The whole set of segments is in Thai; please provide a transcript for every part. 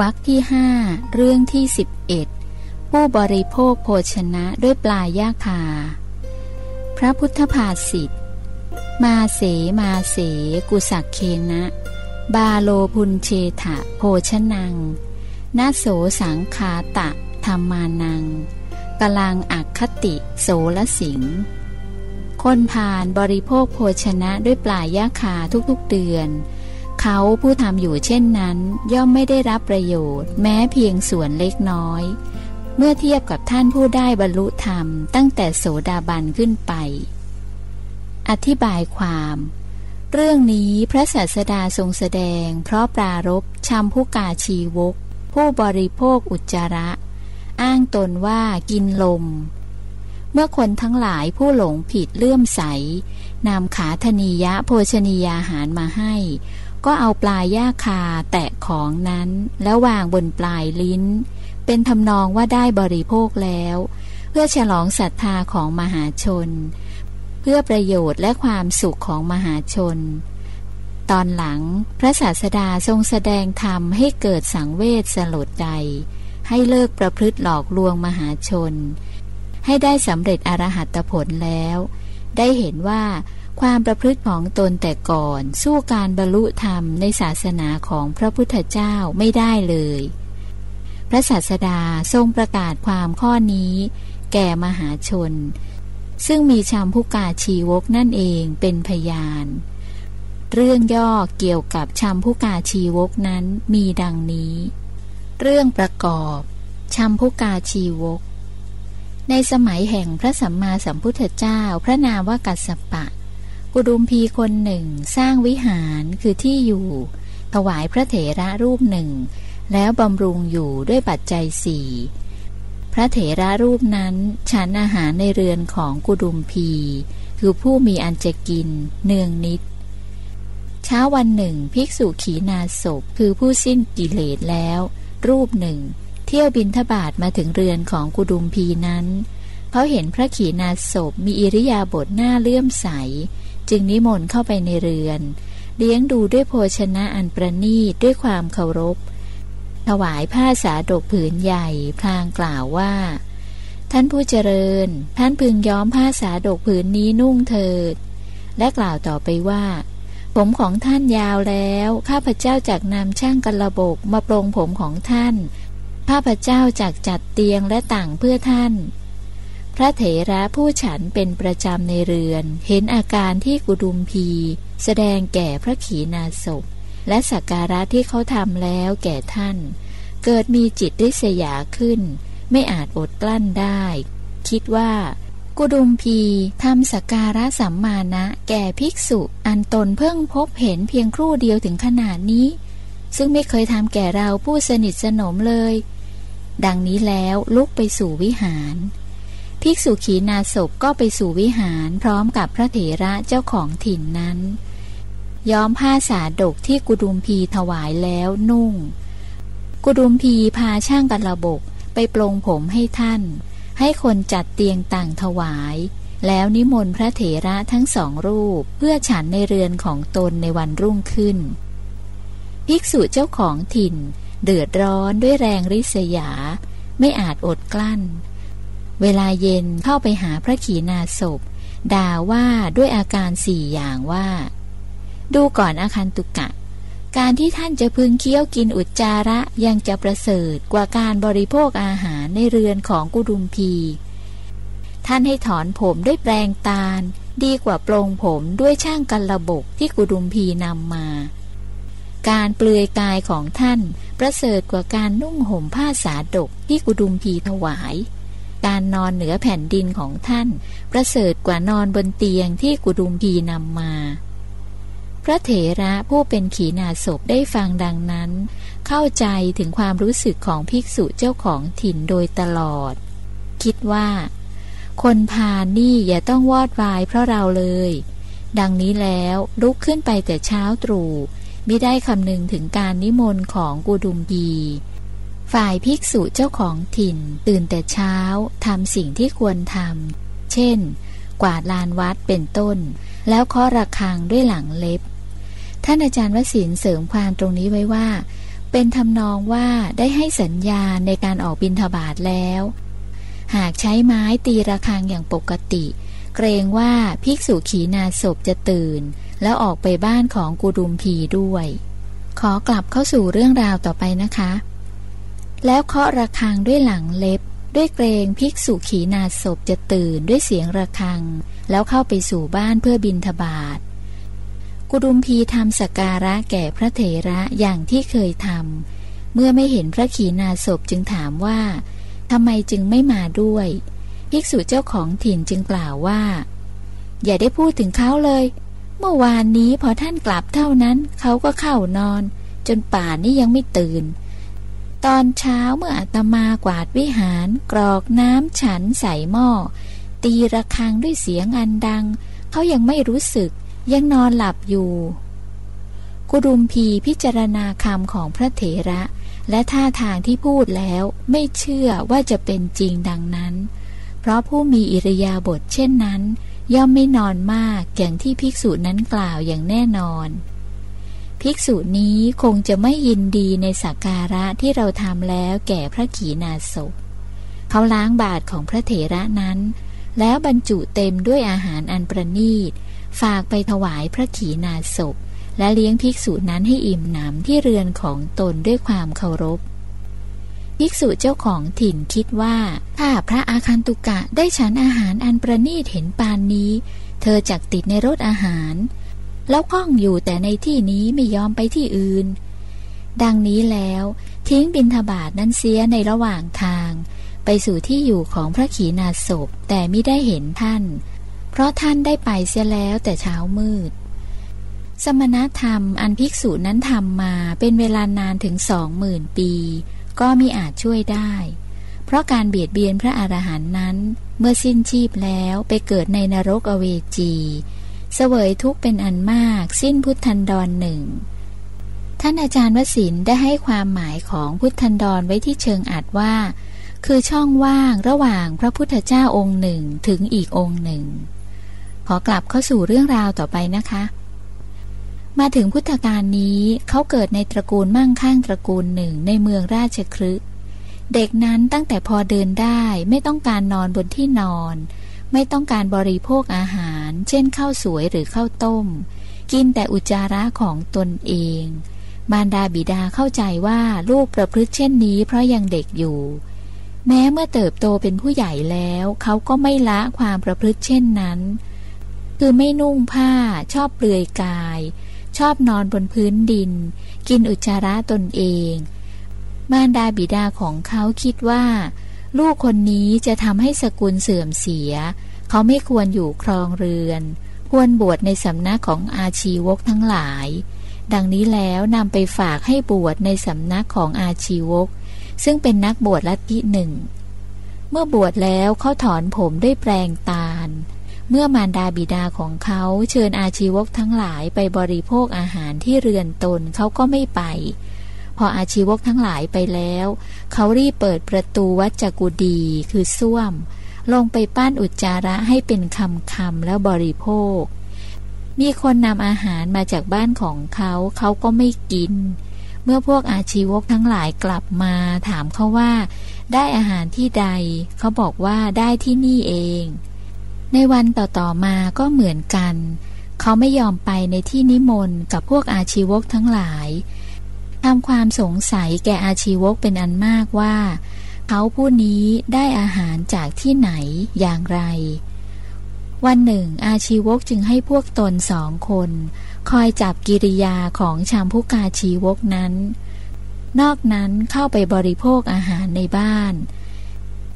วรรคที่ห้าเรื่องที่สิบเอ็ดผู้บริโภคโภชนะด้วยปลายยาคา พระพุทธภาษิตมาเสมาเส กุสักเคนะ บาโลพุนเชถะโภชนังนาโสสังคาตะธรรมานังกลังอักคติโสละสิง คนผ่านบริโภคโภชนะด้วยปลายยาคาทุกๆเดือน เขาผู้ทำอยู่เช่นนั้น ย่อมไม่ได้รับประโยชน์ แม้เพียงส่วนเล็กน้อย เมื่อเทียบกับท่านผู้ได้บรรลุธรรม ตั้งแต่โสดาบันขึ้นไป อธิบายความ เรื่องนี้พระศาสดาทรงแสดง เพราะปรารบชัมพุกาชีวก ผู้บริโภคอุจจาระ อ้างตนว่ากินลม เมื่อคนทั้งหลายผู้หลงผิดเลื่อมใสนำขาธนียะโภชนียาหารมาให้ ก็เอาปลายย่าคาแตะของนั้น แล้ววางบนปลายลิ้น เป็นทำนองว่าได้บริโภคแล้ว เพื่อฉลองศรัทธาของมหาชน เพื่อประโยชน์และความสุขของมหาชน ตอนหลังพระศาสดาทรงแสดงธรรมให้เกิดสังเวชสลดใจให้เลิกประพฤติหลอกลวงมหาชน ให้ได้สำเร็จอรหัตผลแล้ว ได้เห็นว่า ความประพฤติของตนแต่ก่อน สู้การบรรลุธรรมในศาสนาของพระพุทธเจ้าไม่ได้เลย พระศาสดาทรงประกาศความข้อนี้ แก่มหาชน ซึ่งมีชามพุกาชีวกนั่นเองเป็นพยาน เรื่องย่อเกี่ยวกับชามพุกาชีวกนั้นมีดังนี้ เรื่องประกอบชัมพุกาชีวก ในสมัยแห่งพระสัมมาสัมพุทธเจ้าพระนามว่ากัสสปะ กุดุมพีคนหนึ่งสร้างวิหารคือที่อยู่ ถวายพระเถระรูปหนึ่ง แล้วบำรุงอยู่ด้วยปัจจัยสี่พระเถระรูปนั้นฉันอาหารในเรือนของกุดุมพี คือผู้มีอันจะกินเนืองนิด เช้าวันหนึ่งภิกษุขีนาศพคือผู้สิ้นกิเลสแล้ว รูปหนึ่ง เที่ยวบินทบาทมาถึงเรือนของกุดุมพีนั้นเขาเห็นพระขีณาสพมีอิริยาบถหน้าเลื่อมใส จึงนิมนต์เข้าไปในเรือน เลี้ยงดูด้วยโภชนะอันประนีตด้วยความเคารพ ถวายผ้าสาดกผืนใหญ่ พลางกล่าวว่า ท่านผู้เจริญ ท่านพึงย้อมผ้าสาดกผืนนี้นุ่งเถิด และกล่าวต่อไปว่า ผมของท่านยาวแล้ว ข้าพเจ้าจากนำช่างกันระบบมาปรงผมของท่าน ข้าพเจ้าจากจัดเตียงและต่างเพื่อท่าน พระเถระผู้ฉันเป็นประจำในเรือน เห็นอาการที่กุดุมพี แสดงแก่พระขีณาสพ และสักการะที่เขาทำแล้วแก่ท่าน เกิดมีจิตริษยาขึ้น ไม่อาจอดกลั้นได้ คิดว่า กุดุมพีทำสการะสัมมาณะแก่ภิกษุอันตนเพิ่งพบเห็นเพียงครู่เดียวถึงขนาดนี้ ซึ่งไม่เคยทำแก่เราผู้สนิทสนมเลย ดังนี้แล้วลุกไปสู่วิหาร ภิกษุขีนาศพก็ไปสู่วิหารพร้อมกับพระเถระเจ้าของถิ่นนั้น ย้อมผ้าสาดกที่กุดุมพีถวายแล้วนุ่ง กุดุมพีพาช่างกันระบกไปปลงผมให้ท่าน ให้คนจัดเตียงต่างถวาย แล้วนิมนต์พระเถระทั้งสองรูปเพื่อฉันในเรือนของตนในวันรุ่งขึ้น ภิกษุเจ้าของถิ่น เดือดร้อนด้วยแรงริษยา ไม่อาจอดกลั้น เวลาเย็นเข้าไปหาพระขีณาสพ ด่าว่าด้วยอาการสี่อย่างว่า ดูก่อนอาคันตุกะ การที่ท่านจะพึงเคี้ยวกินอุจจาระยังจะประเสริฐกว่าการบริโภคอาหารในเรือนของกุดุมพี ท่านให้ถอนผมด้วยแปรงตาล ดีกว่าปลงผมด้วยช่างกันระบกที่กุดุมพีนำมา การเปลือยกายของท่านประเสริฐกว่าการนุ่งห่มผ้าสาดกที่กุดุมพีถวาย การนอนเหนือแผ่นดินของท่าน ประเสริฐกว่านอนบนเตียงที่กุดุมพีนำมา พระเถระผู้เป็นขีณาศพได้ฟังดังนั้น เข้าใจถึงความรู้สึกของภิกษุเจ้าของถิ่นโดยตลอด คิดว่า คนพานี่อย่าต้องวอดวายเพราะเราเลย ดังนี้แล้วลุกขึ้นไปแต่เช้าตรู่ไม่ได้คำนึงถึงการนิมนต์ของกูดุมบี ฝ่ายภิกษุเจ้าของถิ่น ตื่นแต่เช้าทำสิ่งที่ควรทำ เช่น กวาดลานวัดเป็นต้น แล้วเคาะระฆังด้วยหลังเล็บ ท่านอาจารย์วสินเสริมความตรงนี้ไว้ว่า เป็นทำนองว่าได้ให้สัญญาณในการออกบินทบาทแล้ว หากใช้ไม้ตีระฆังอย่างปกติ เกรงว่าภิกษุขีนาศพจะตื่น แล้วออกไปบ้านของกุดุมพีด้วย ขอกลับเข้าสู่เรื่องราวต่อไปนะคะ แล้วเคาะระฆังด้วยหลังเล็บ ด้วยเกรงภิกษุขีนาศพจะตื่นด้วยเสียงระฆัง แล้วเข้าไปสู่บ้านเพื่อบินทบาทกุดุมพีทำสการะแก่พระเถระอย่างที่เคยทำเมื่อไม่เห็นพระขีณาสพจึงถามว่าทำไมจึงไม่มาด้วย ภิกษุเจ้าของถิ่นจึงกล่าวว่า อย่าได้พูดถึงเขาเลย เมื่อวานนี้พอท่านกลับเท่านั้นเขาก็เข้านอน จนป่านนี้ยังไม่ตื่น ตอนเช้าเมื่ออาตมากวาดวิหารกรอกน้ำฉันใส่หม้อ ตีระฆังด้วยเสียงอันดัง เขายังไม่รู้สึกยังนอนหลับอยู่กุรุมพีพิจารณาคำของพระเถระ และท่าทางที่พูดแล้วไม่เชื่อว่าจะเป็นจริงดังนั้น เพราะผู้มีอิริยาบถเช่นนั้น ย่อมไม่นอนมากอย่างที่ภิกษุนั้นกล่าวอย่างแน่นอน ภิกษุนี้คงจะไม่ยินดีในสักการะที่เราทำแล้วแก่พระขีณาสพเขาล้างบาทของพระเถระนั้น แล้วบรรจุเต็มด้วยอาหารอันประณีต ฝากไปถวายพระขีณาสพและเลี้ยงภิกษุนั้นให้อิ่มหนำที่เรือนของตนด้วยความเคารพ ภิกษุเจ้าของถิ่นคิดว่าถ้าพระอาคันตุกะได้ฉันอาหารอันประณีตเห็นปานนี้ เธอจักติดในรถอาหาร แล้วข้องอยู่แต่ในที่นี้ไม่ยอมไปที่อื่น ดังนี้แล้วทิ้งบินทบาทนั้นเสียในระหว่างทาง ไปสู่ที่อยู่ของพระขีณาสพแต่ไม่ได้เห็นท่าน เพราะท่านได้ไปเสียแล้วแต่เช้ามืด สมณธรรมอันภิกษุนั้นทำมาเป็นเวลานานถึงสองหมื่นปี ก็มิอาจช่วยได้ เพราะการเบียดเบียนพระอรหันต์นั้น เมื่อสิ้นชีพแล้วไปเกิดในนรกอเวจี เสวยทุกเป็นอันมาก สิ้นพุทธันดรหนึ่งท่านอาจารย์วสินได้ให้ความหมายของพุทธันดรไว้ที่เชิงอัดว่า คือช่องว่างระหว่างพระพุทธเจ้าองค์หนึ่งถึงอีกองค์หนึ่ง ขอกลับเข้าสู่เรื่องราวต่อไปนะคะ มาถึงพุทธกาลนี้เขาเกิดในตระกูลมั่งคั่งตระกูลหนึ่งในเมืองราชครึเด็กนั้นตั้งแต่พอเดินได้ไม่ต้องการนอนบนที่นอน ไม่ต้องการบริโภคอาหาร เช่นข้าวสวยหรือข้าวต้ม กินแต่อุจจาระของตนเอง มารดาบิดาเข้าใจว่าลูกประพฤติเช่นนี้เพราะยังเด็กอยู่ แม้เมื่อเติบโตเป็นผู้ใหญ่แล้ว เขาก็ไม่ละความประพฤติเช่นนั้น คือไม่นุ่งผ้า ชอบเปลือยกาย ชอบนอนบนพื้นดิน กินอุจจาระตนเอง มารดาบิดาของเขาคิดว่า ลูกคนนี้จะทำให้สกุลเสื่อมเสีย เขาไม่ควรอยู่ครองเรือน ควรบวชในสำนักของอาชีวกทั้งหลาย ดังนี้แล้วนำไปฝากให้บวชในสำนักของอาชีวก ซึ่งเป็นนักบวชลัทธิหนึ่ง เมื่อบวชแล้วเขาถอนผมด้วยแปลงตาล เมื่อมารดาบิดาของเขาเชิญอาชีวกทั้งหลายไปบริโภคอาหารที่เรือนตนเขาก็ไม่ไป พออาชีวกทั้งหลายไปแล้ว เขารีบเปิดประตูวัดจกุดีคือส้วม ลงไปปั้นอุจจาระให้เป็นคำคำแล้วบริโภค มีคนนำอาหารมาจากบ้านของเขาเขาก็ไม่กิน เมื่อพวกอาชีวกทั้งหลายกลับมาถามเขาว่า ได้อาหารที่ใด เขาบอกว่าได้ที่นี่เอง ในวันต่อๆมาก็เหมือนกัน เขาไม่ยอมไปในที่นิมนต์กับพวกอาชีวกทั้งหลาย ทำความสงสัยแก่อาชีวกเป็นอันมากว่า เขาผู้นี้ได้อาหารจากที่ไหนอย่างไร วันหนึ่ง อาชีวกจึงให้พวกตนสองคน คอยจับกิริยาของชามพุกาชีวกนั้น นอกนั้นเข้าไปบริโภคอาหารในบ้าน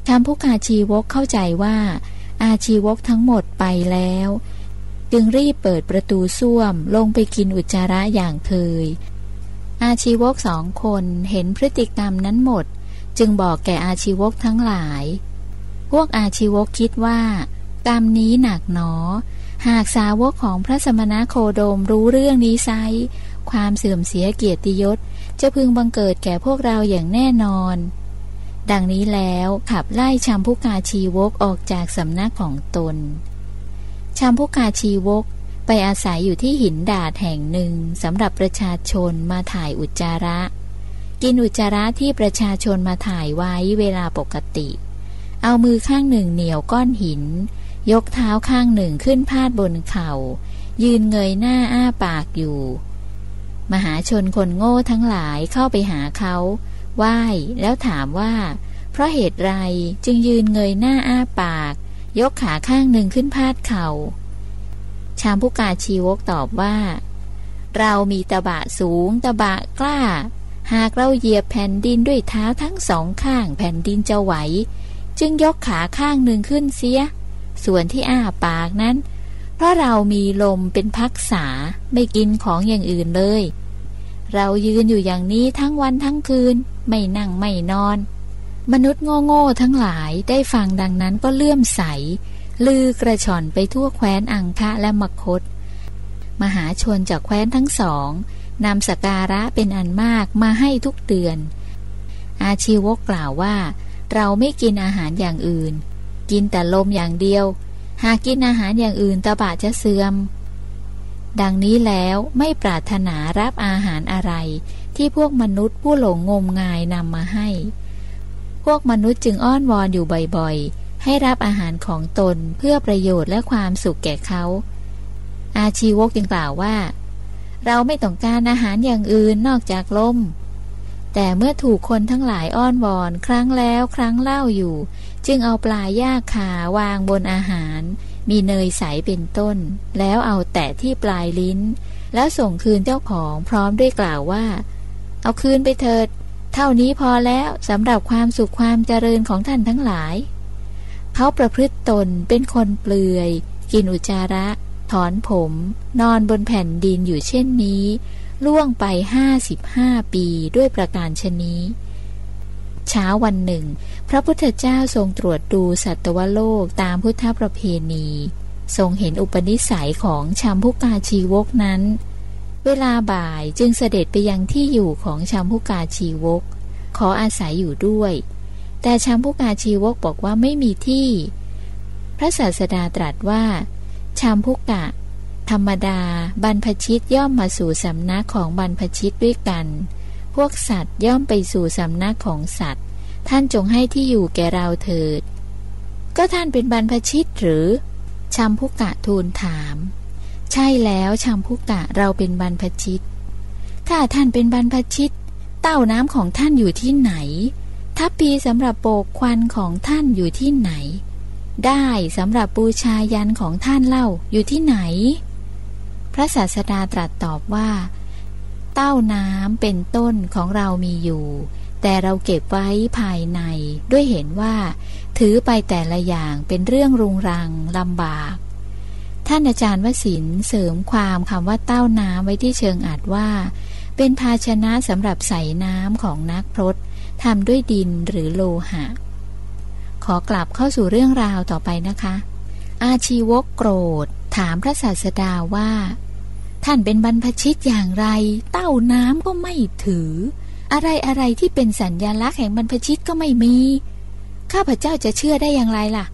ชามพุกาชีวกเข้าใจว่า อาชีวกทั้งหมดไปแล้ว จึงรีบเปิดประตูส้วมลงไปกินอุจจาระอย่างเคย อาชีวกสองคนเห็นพฤติกรรมนั้นหมด จึงบอกแก่อาชีวกทั้งหลาย พวกอาชีวกคิดว่า กรรมนี้หนักหนอ หากสาวกของพระสมณโคโดมรู้เรื่องนี้ไซความเสื่อมเสียเกียรติยศ จะพึงบังเกิดแก่พวกเราอย่างแน่นอน ดังนี้แล้วขับไล่ชัมพุกาชีวกออกจากสำนักของตนชัมพุกาชีวก ไปอาศัยอยู่ที่หินดาดแห่งหนึ่งสำหรับประชาชนมาถ่ายอุจจาระ กินอุจจาระที่ประชาชนมาถ่ายไว้เวลาปกติ เอามือข้างหนึ่งเหนียวก้อนหิน ยกเท้าข้างหนึ่งขึ้นพาดบนเขา่า ยืนเงยหน้าอ้าปากอยู่ มหาชนคนโง่ทั้งหลายเข้าไปหาเขาไหว้แล้วถามว่า เพราะเหตุไรจึงยืนเงยหน้าอ้าปาก ยกขาข้างหนึ่งขึ้นพาดเขา่า ชามผู้กาชีวกตอบว่า เรามีตะบะสูงตะบะกล้า หากเราเหยียบแผ่นดินด้วยเท้าทั้งสองข้างแผ่นดินจะไหว จึงยกขาข้างหนึ่งขึ้นเสีย ส่วนที่อ้าปากนั้น เพราะเรามีลมเป็นพักษาไม่กินของอย่างอื่นเลย เรายืนอยู่อย่างนี้ทั้งวันทั้งคืน ไม่นั่งไม่นอน มนุษย์โง่ๆทั้งหลายได้ฟังดังนั้นก็เลื่อมใส ลือกระชอนไปทั่วแคว้นอังคะและมคต มหาชนจากแคว้นทั้งสองนำสการะเป็นอันมากมาให้ทุกเดือน อาชีวกกล่าวว่า เราไม่กินอาหารอย่างอื่น กินแต่ลมอย่างเดียว หากกินอาหารอย่างอื่นตาบะจะเสื่อม ดังนี้แล้วไม่ปรารถนารับอาหารอะไร ที่พวกมนุษย์ผู้หลงงมงายนำมาให้ พวกมนุษย์จึงอ้อนวอนอยู่บ่อยๆ ให้รับอาหารของตนเพื่อประโยชน์และความสุขแก่เขา อาชีวกจึงกล่าวว่า เราไม่ต้องการอาหารอย่างอื่นนอกจากลม แต่เมื่อถูกคนทั้งหลายอ้อนวอนครั้งแล้วครั้งเล่าอยู่ จึงเอาปลาย่าขาวางบนอาหาร มีเนยใสเป็นต้น แล้วเอาแตะที่ปลายลิ้น แล้วส่งคืนเจ้าของพร้อมด้วยกล่าวว่า เอาคืนไปเถิดเท่านี้พอแล้วสำหรับความสุขความเจริญของท่านทั้งหลาย เขาประพฤติตนเป็นคนเปลือย กินอุจาระ ถอนผม นอนบนแผ่นดินอยู่เช่นนี้ ล่วงไปห้าสิบห้าปีด้วยประการชนี้ เช้าวันหนึ่ง พระพุทธเจ้าทรงตรวจดูสัตวโลกตามพุทธประเพณี ทรงเห็นอุปนิสัยของชัมพุกาชีวกนั้น เวลาบ่ายจึงเสด็จไปยังที่อยู่ของชัมพุกาชีวก ขออาศัยอยู่ด้วย แต่ชัมพุกาชีวกบอกว่าไม่มีที่ พระศาสดาตรัสว่าชัมพุกะ ธรรมดา บรรพชิตย่อมมาสู่สำนักของบรรพชิตด้วยกัน พวกสัตว์ย่อมไปสู่สำนักของสัตว์ ท่านจงให้ที่อยู่แก่เราเถิด ก็ท่านเป็นบรรพชิตหรือชัมพุกะทูลถาม ใช่แล้วชัมพุกะเราเป็นบรรพชิต ถ้าท่านเป็นบรรพชิต เต้าน้ำของท่านอยู่ที่ไหน ทัพพีสำหรับโบกควันของท่านอยู่ที่ไหน ได้สำหรับบูชายันของท่านเล่าอยู่ที่ไหน พระศาสดาตรัสตอบว่า เต้าน้ำเป็นต้นของเรามีอยู่ แต่เราเก็บไว้ภายในด้วยเห็นว่า ถือไปแต่ละอย่างเป็นเรื่องรุงรังลำบาก ท่านอาจารย์วสินเสริมความคำว่าเต้าน้ำไว้ที่เชิงอาจว่า เป็นภาชนะสำหรับใส่น้ำของนักพรต ทำด้วยดินหรือโลหะ ขอกลับเข้าสู่เรื่องราวต่อไปนะคะ อาชีวกโกรธ ถามพระศาสดาว่า ท่านเป็นบรรพชิตอย่างไร เต้าน้ำก็ไม่ถือ อะไรอะไรที่เป็นสัญญลักษณ์แห่งบรรพชิตก็ไม่มี ข้าพเจ้าจะเชื่อได้อย่างไรล่ะ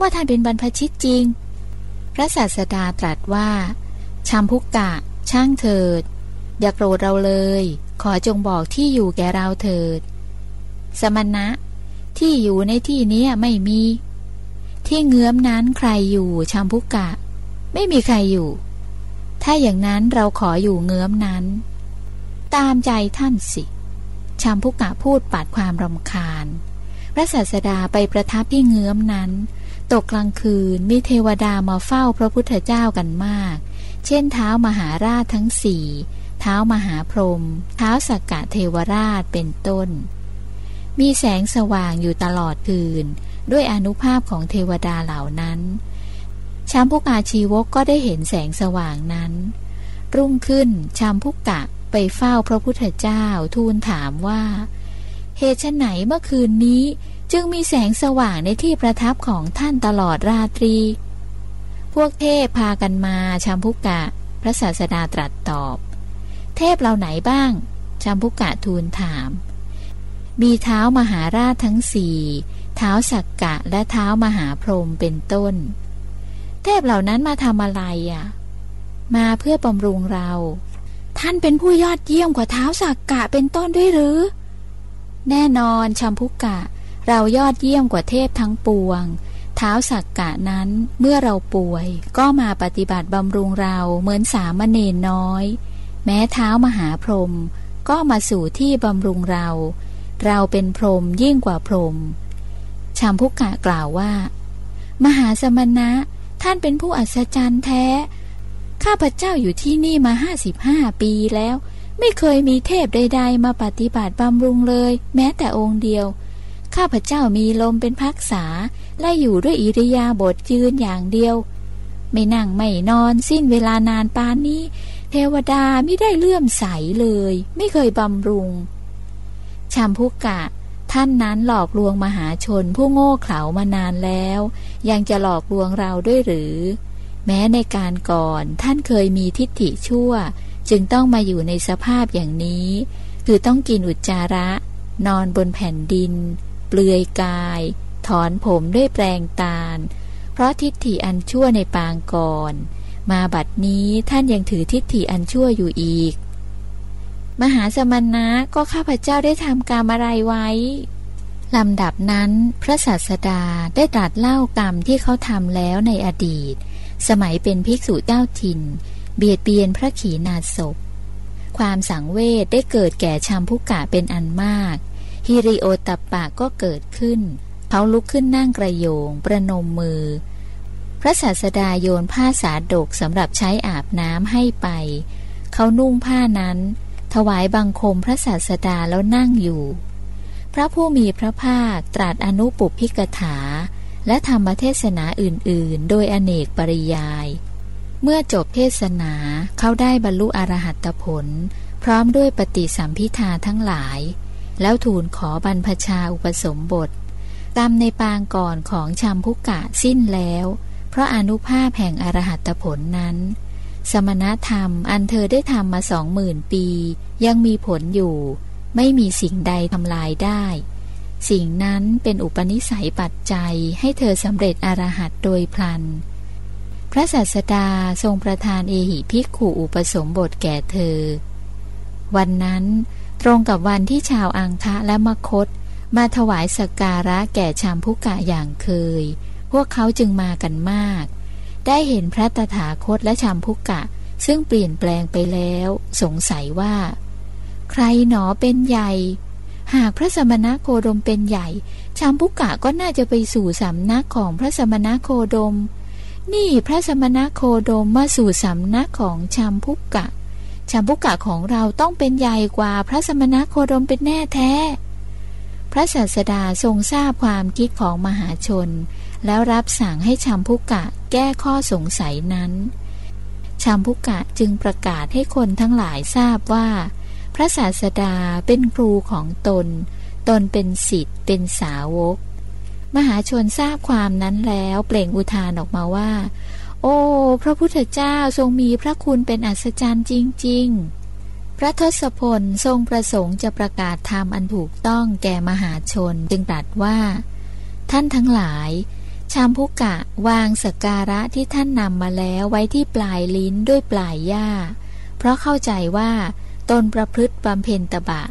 ว่าท่านเป็นบรรพชิตจริง พระศาสดาตรัสว่าชัมพุกกะ ช่างเถิด อย่าโกรธเราเลย ขอจงบอกที่อยู่แก่เราเถิด สมณะ ที่อยู่ในที่นี้ไม่มี ที่เงื้อมนั้นใครอยู่ชัมพุกกะ ไม่มีใครอยู่ ถ้าอย่างนั้นเราขออยู่เงื้อมนั้น ตามใจท่านสิชัมพุกกะพูดปัดความรำคาญ พระศาสดาไปประทับที่เงื้อมนั้น ตกกลางคืนมีเทวดามาเฝ้าพระพุทธเจ้ากันมาก เช่นเท้ามหาราชทั้งสี่เท้ามหาพรหมเท้าสกกะเทวราชเป็นต้น มีแสงสว่างอยู่ตลอดคืน ด้วยอนุภาพของเทวดาเหล่านั้นชามพุกาชีวกก็ได้เห็นแสงสว่างนั้น รุ่งขึ้นชามพุกกะไปเฝ้าพระพุทธเจ้าทูลถามว่า เหตุไฉนเมื่อคืนนี้จึงมีแสงสว่างในที่ประทับของท่านตลอดราตรี พวกเทพพากันมาชัมพุกะ พระศาสดาตรัสตอบ เทพเหล่าไหนบ้างชัมพุกะทูลถาม มีเท้ามหาราชทั้งสี่เท้าสักกะและเท้ามหาพรหมเป็นต้น เทพเหล่านั้นมาทำอะไรอะ มาเพื่อบำรุงเรา ท่านเป็นผู้ยอดเยี่ยมกว่าเท้าสักกะเป็นต้นด้วยหรือ แน่นอนชัมพุกะ เรายอดเยี่ยมกว่าเทพทั้งปวง เท้าสักกะนั้นเมื่อเราป่วย ก็มาปฏิบัติบำรุงเราเหมือนสามเณรน้อย แม้เท้ามหาพรหมก็มาสู่ที่บำรุงเรา เราเป็นพรหมยิ่งกว่าพรหมชัมพุกะกล่าวว่า มหาสมณะท่านเป็นผู้อัศจรรย์แท้ ข้าพเจ้าอยู่ที่นี่มาห้าสิบห้าปีแล้ว ไม่เคยมีเทพใด ๆ มาปฏิบัติบำรุงเลย แม้แต่องค์เดียว ข้าพเจ้ามีลมเป็นพักษา และอยู่ด้วยอิริยาบถยืนอย่างเดียว ไม่นั่งไม่นอนสิ้นเวลานานปานนี้ เทวดาไม่ได้เลื่อมใสเลย ไม่เคยบำรุง ชัมพุกะ ท่านนั้นหลอกลวงมหาชนผู้โง่เขลามานานแล้ว ยังจะหลอกลวงเราด้วยหรือ แม้ในการก่อนท่านเคยมีทิฏฐิชั่ว จึงต้องมาอยู่ในสภาพอย่างนี้ คือต้องกินอุจจาระ นอนบนแผ่นดิน เปลือยกาย ถอนผมด้วยแปลงตาล เพราะทิฏฐิอันชั่วในปางก่อน มาบัดนี้ท่านยังถือทิฏฐิอันชั่วอยู่อีก มหาสมณะก็ข้าพเจ้าได้ทำกรรมอะไรไว้ลำดับนั้นพระศาสดาได้ตรัสเล่ากรรมที่เขาทำแล้วในอดีต สมัยเป็นภิกษุเจ้าถิ่น เบียดเบียนพระขีณาสพ ความสังเวชได้เกิดแก่ชัมพุกะเป็นอันมาก ฮิริโอตปะก็เกิดขึ้น เขาลุกขึ้นนั่งกระโยง ประนมมือ พระศาสดาโยนผ้าสาดกสำหรับใช้อาบน้ำให้ไป เขานุ่งผ้านั้น ถวายบังคมพระศาสดาแล้วนั่งอยู่ พระผู้มีพระภาคตรัสอนุปุพิกถา และธรรมเทศนาอื่น ๆ โดยอเนกปริยาย เมื่อจบเทศนาเขาได้บรรลุอรหัตผล พร้อมด้วยปฏิสัมพิทาทั้งหลาย แล้วทูลขอบรรพชาอุปสมบทกรรมในปางก่อนของชัมพุกะสิ้นแล้ว เพราะอนุภาพแห่งอรหัตผลนั้น สมณธรรมอันเธอได้ทำมาสองหมื่นปี ยังมีผลอยู่ ไม่มีสิ่งใดทำลายได้ สิ่งนั้นเป็นอุปนิสัยปัจจัยให้เธอสำเร็จอรหัตโดยพลัน พระศาสดาทรงประทานเอหิภิกขุอุปสมบทแก่เธอ วันนั้นตรงกับวันที่ชาวอังคะและมคต มาถวายสกการะแก่ชามพุกะอย่างเคย พวกเขาจึงมากันมาก ได้เห็นพระตถาคตและชามพุกะ ซึ่งเปลี่ยนแปลงไปแล้ว สงสัยว่า ใครหนอเป็นใหญ่ หากพระสมณโคดมเป็นใหญ่ ชามพุกะก็น่าจะไปสู่สำนักของพระสมณโคดม นี่พระสมณโคดมมาสู่สำนักของชามพุกะชามพุกะของเราต้องเป็นใหญ่กว่าพระสมณโคดมเป็นแน่แท้ พระศาสดาทรงทราบความคิดของมหาชน แล้วรับสั่งให้ชัมพุกะแก้ข้อสงสัยนั้นชัมพุกะจึงประกาศให้คนทั้งหลายทราบว่า พระศาสดาเป็นครูของตน ตนเป็นสิทธิ์เป็นสาวก มหาชนทราบความนั้นแล้วเปล่งอุทานออกมาว่า โอ้ พระพุทธเจ้าทรงมีพระคุณเป็นอัศจรรย์จริง ๆ พระทศพลทรงประสงค์จะประกาศธรรมอันถูกต้องแก่มหาชนจึงตรัสว่า ท่านทั้งหลาย ชามพุกะวางสการะที่ท่านนำมาแล้วไว้ที่ปลายลิ้นด้วยปลายหญ้าเพราะเข้าใจว่าตนประพฤติบำเพ็ญตบะ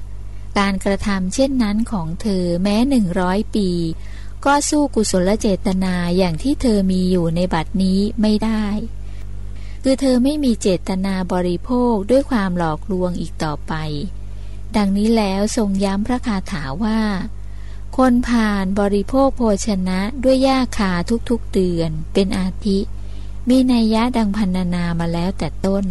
การกระทำเช่นนั้นของเธอแม้หนึ่งร้อยปี ก็สู้กุศลเจตนาอย่างที่เธอมีอยู่ในบัดนี้ไม่ได้ คือเธอไม่มีเจตนาบริโภคด้วยความหลอกลวงอีกต่อไป ดังนี้แล้วทรงย้ำพระคาถาว่า คนผ่านบริโภคโภชนะด้วยหญ้าคาทุกๆเดือน เป็นอาทิ มีนัยยะดังพันนามาแล้วแต่ต้น